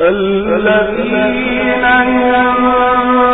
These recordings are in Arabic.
الذين ينظرون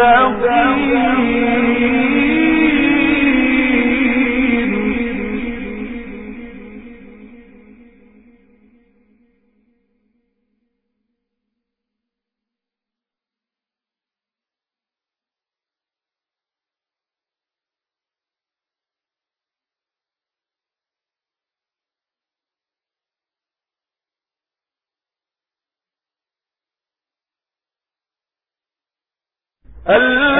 مستقيم ال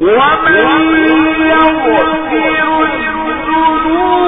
ومن يغفر الذنوب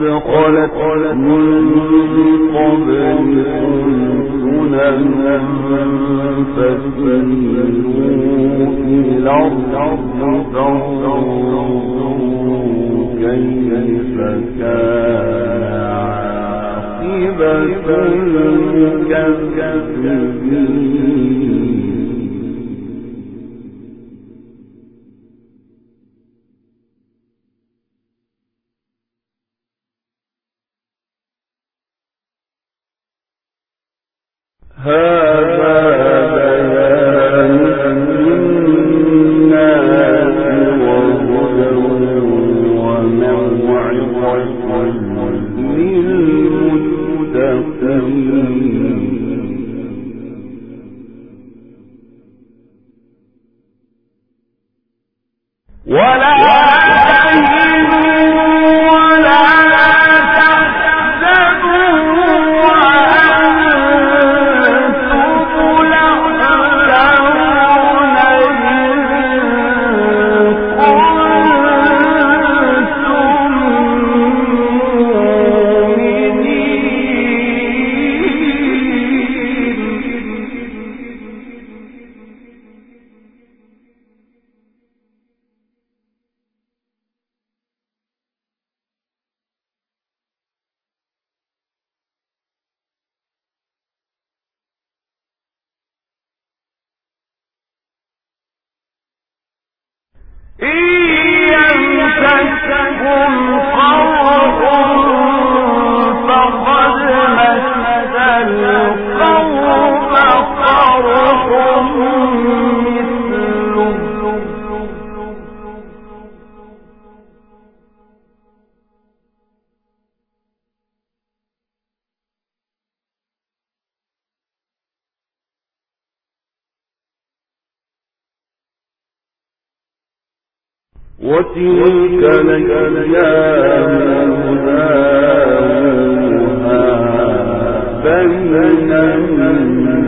قد خلت من قبلكم سنن فسيروا في الأرض فانظروا كيف كان عاقبة المكذبين وتلك الأيام نداولها بين الناس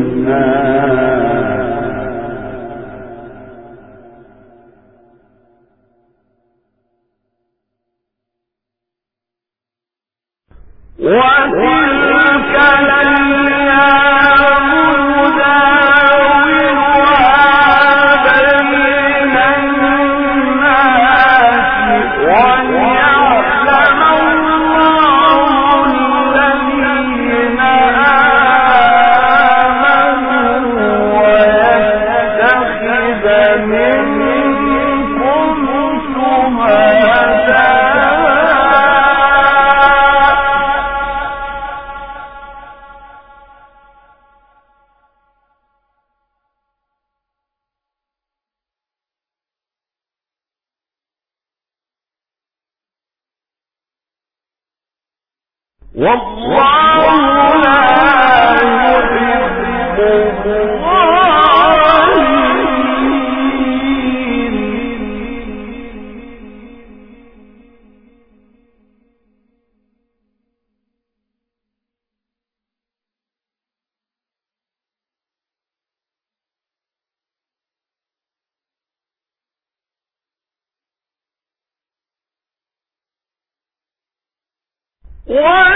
What?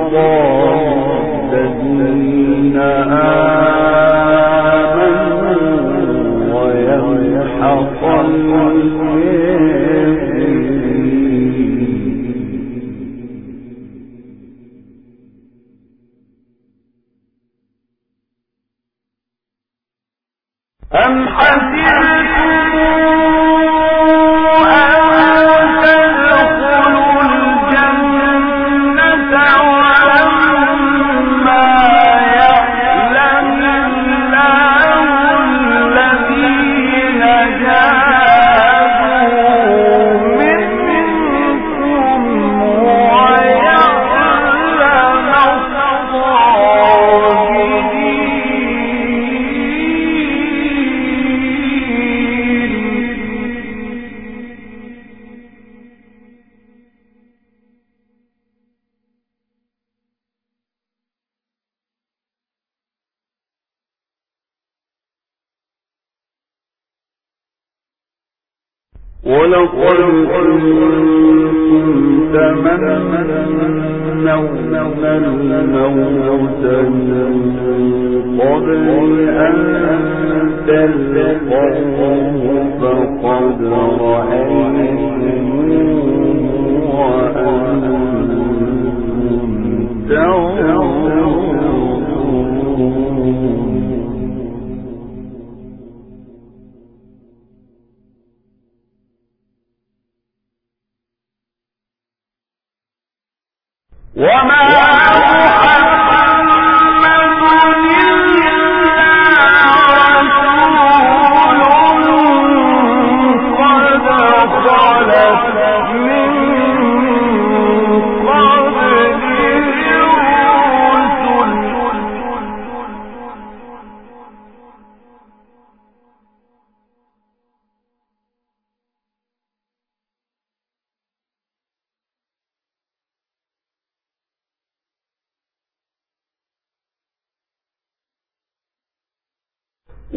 الله Amen.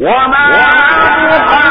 وما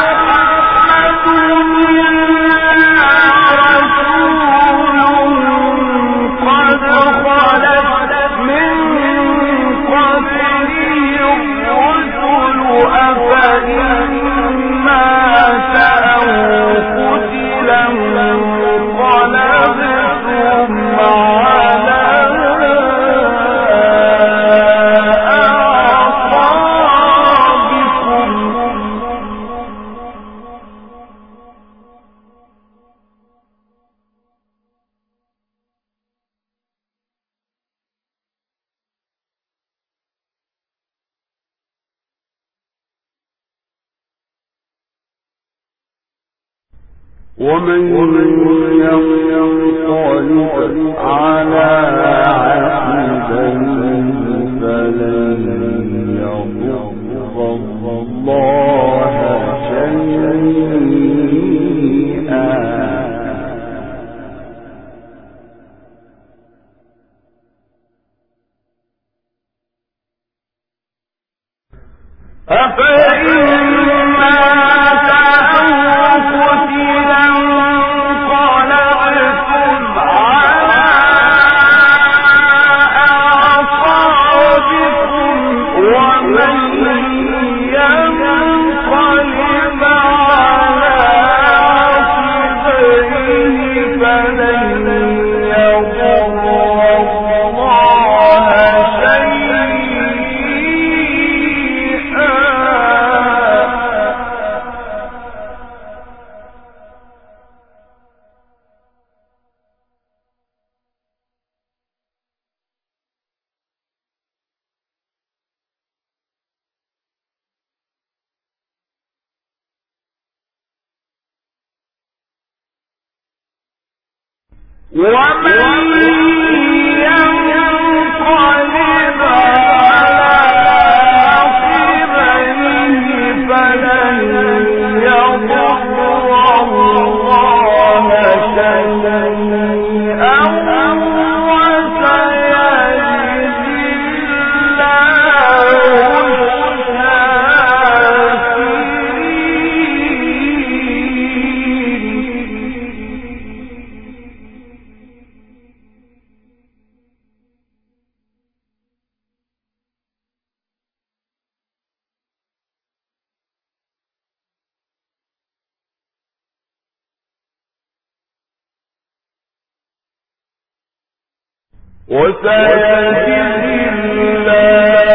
وسيجزي الله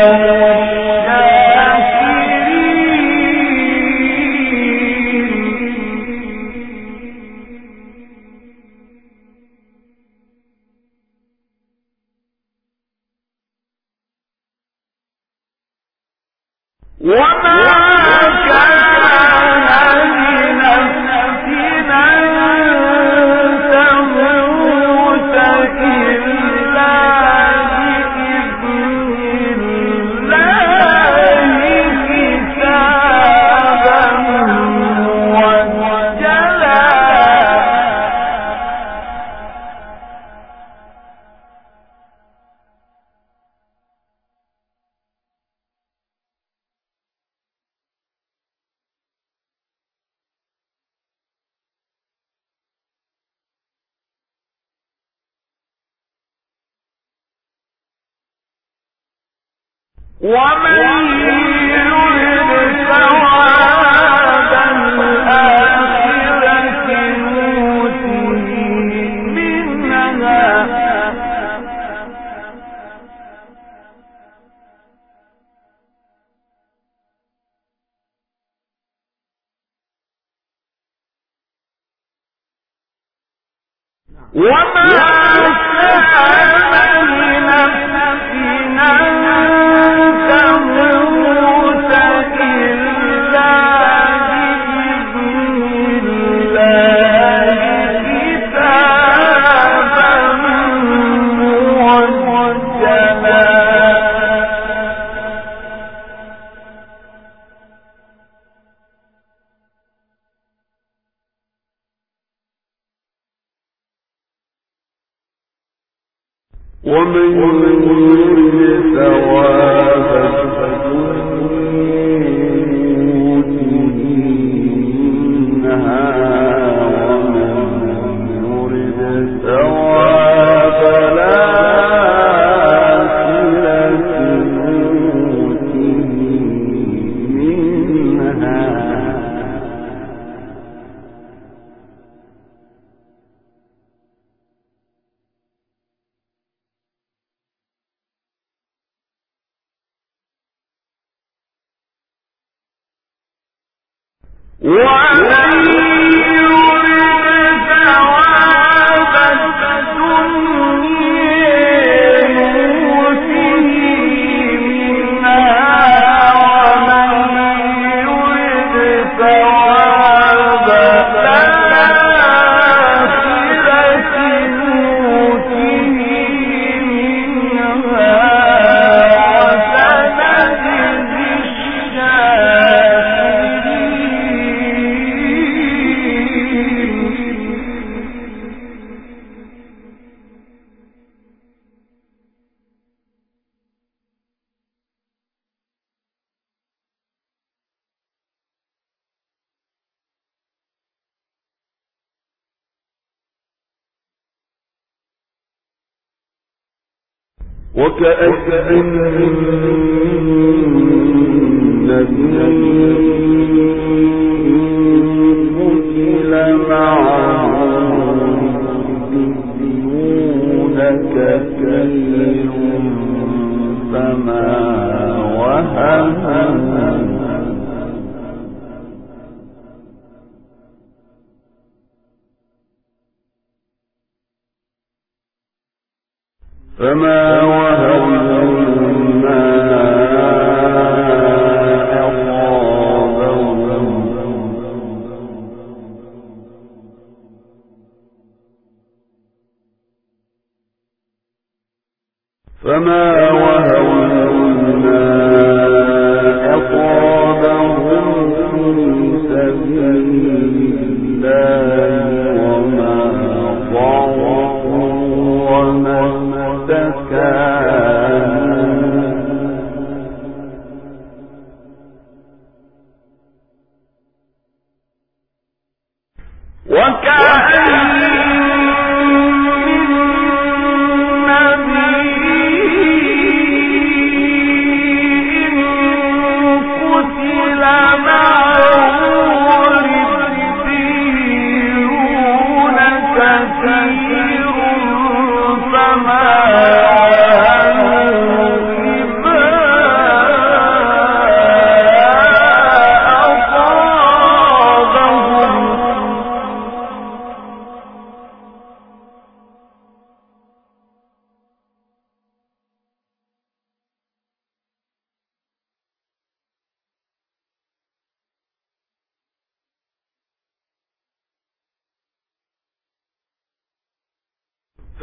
وكأي من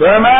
فما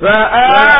فآل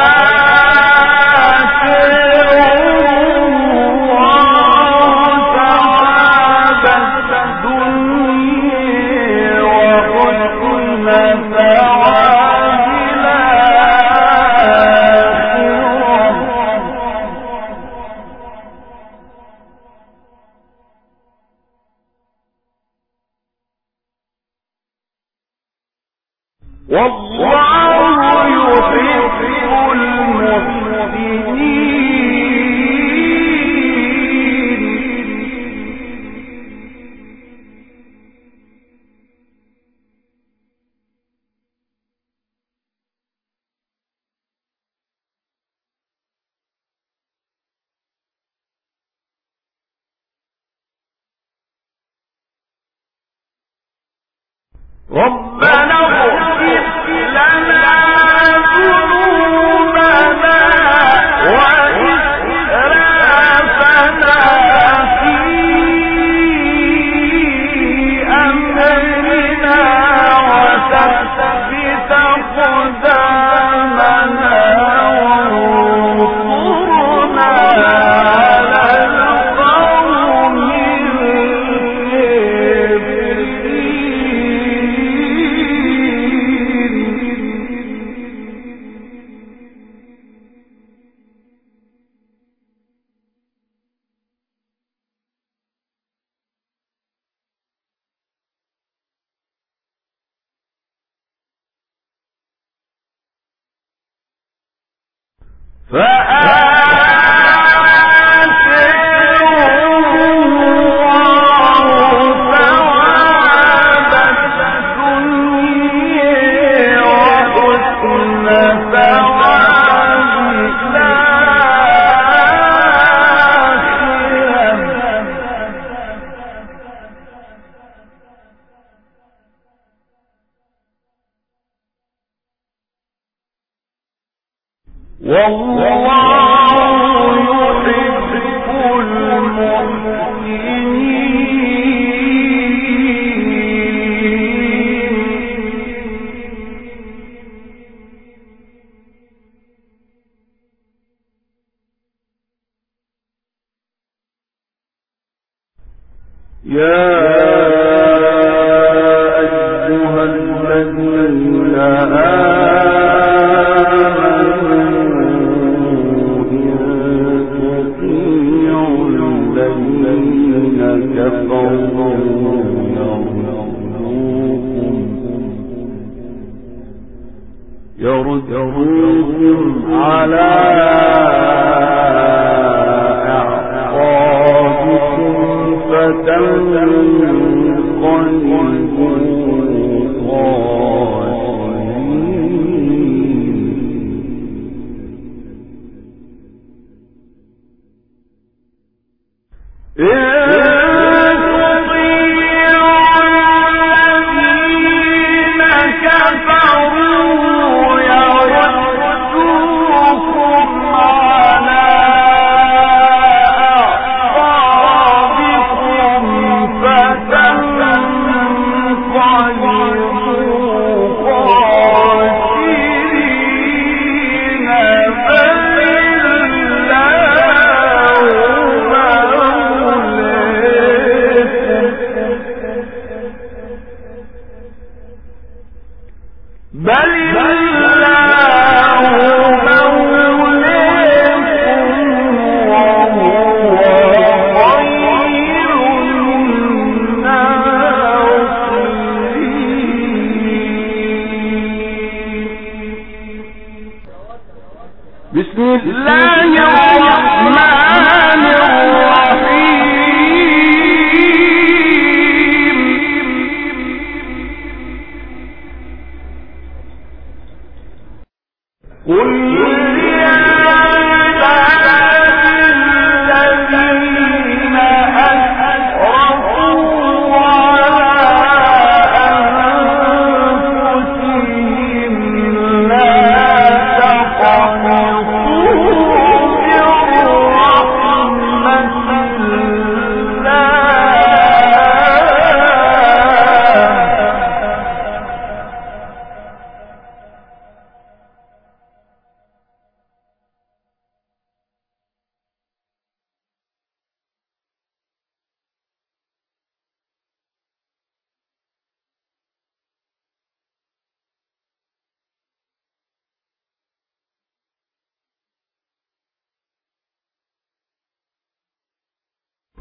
فأ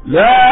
لا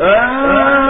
أن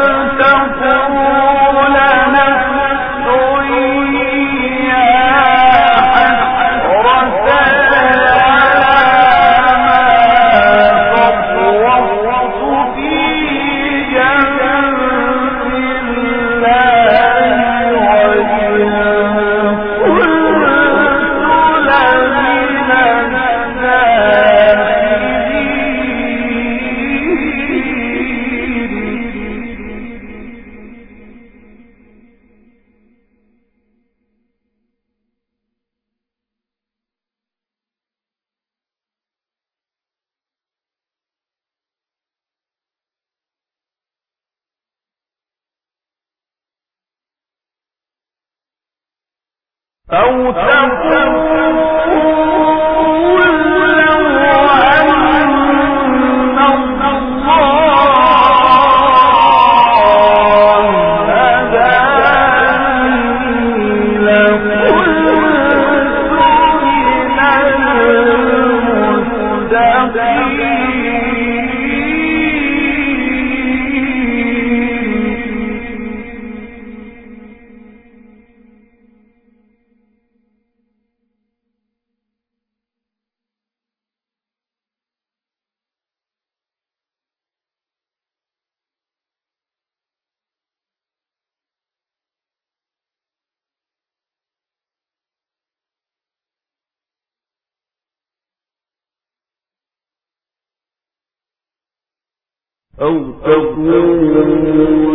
أو تقول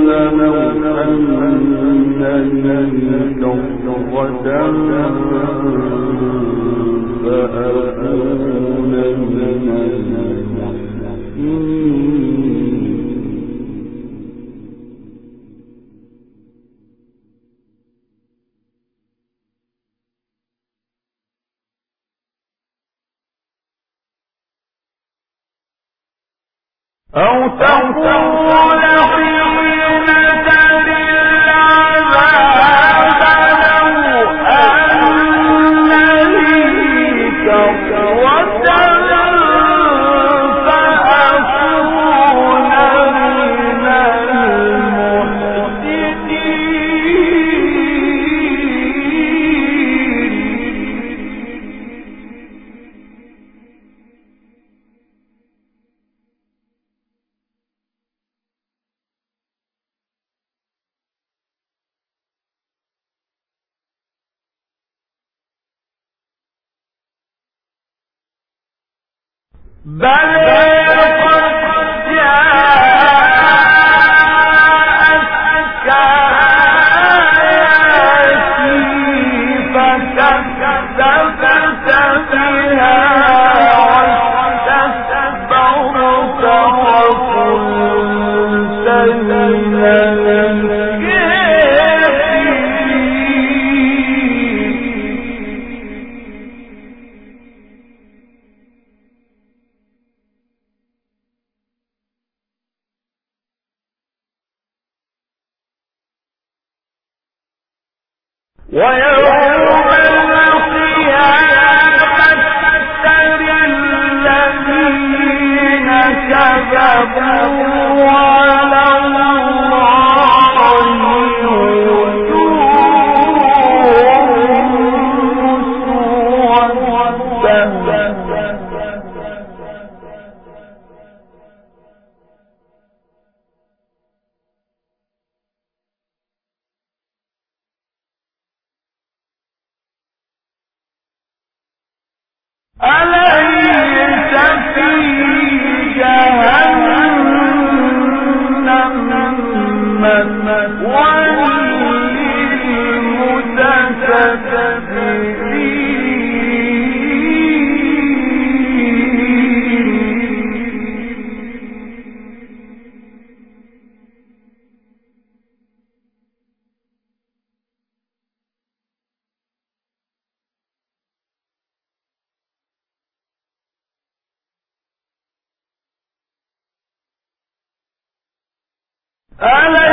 لو أن لي فأكون من المحسنين أو ألا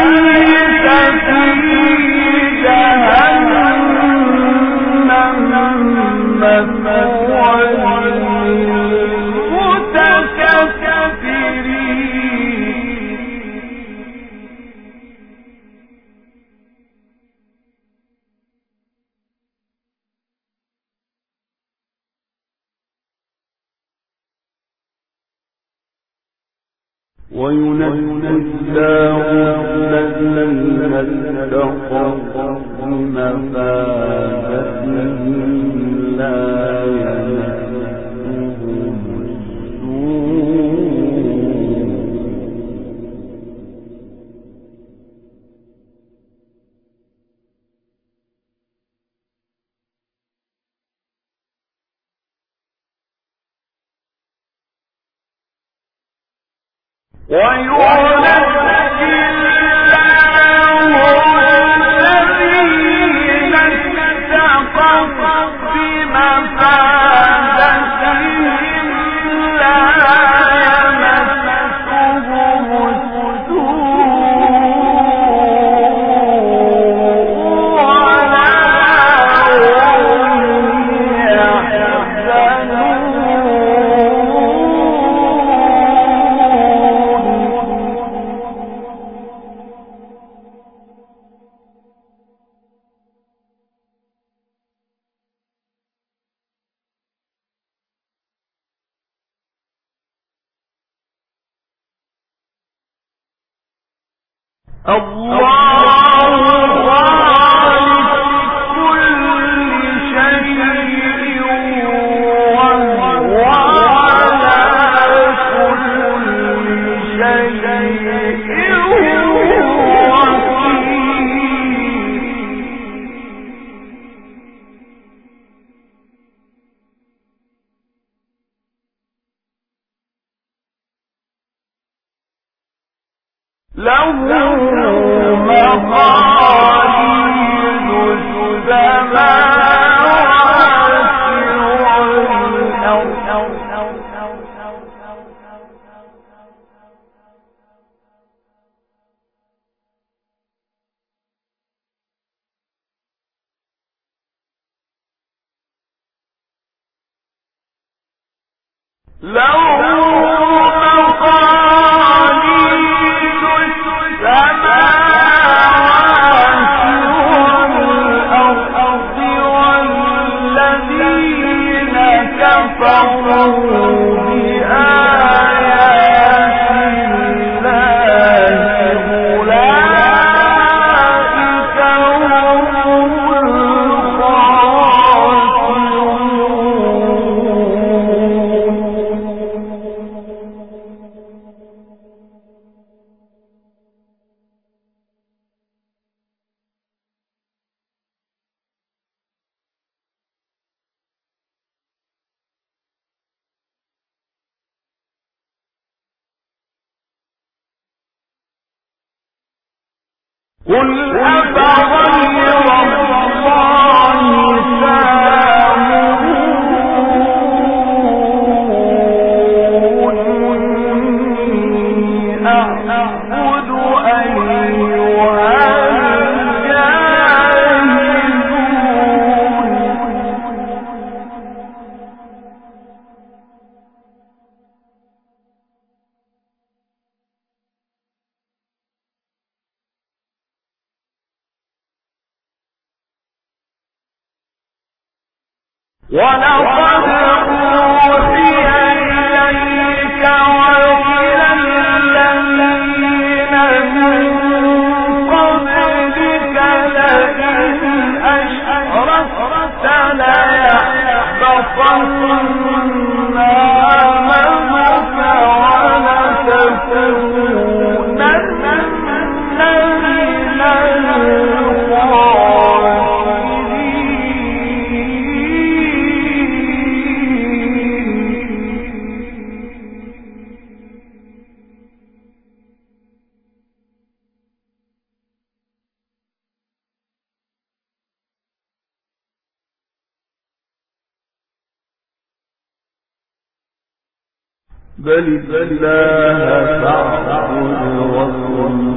بل الله فاعبد وكن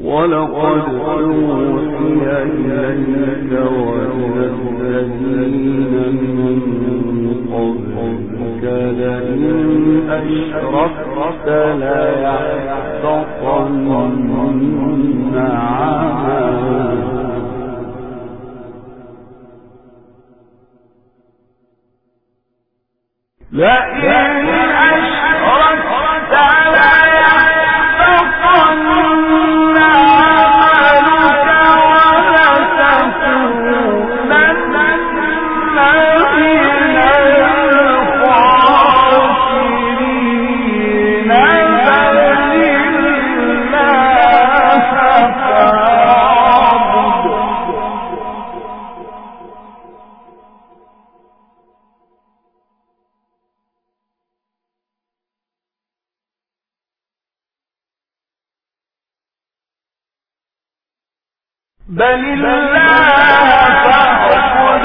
ولقد أوحي إليك وإلى الذين من قبلك لئن أشركت ليحبطن عملك لئن بل الله فاعبد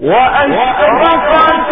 وأشرقت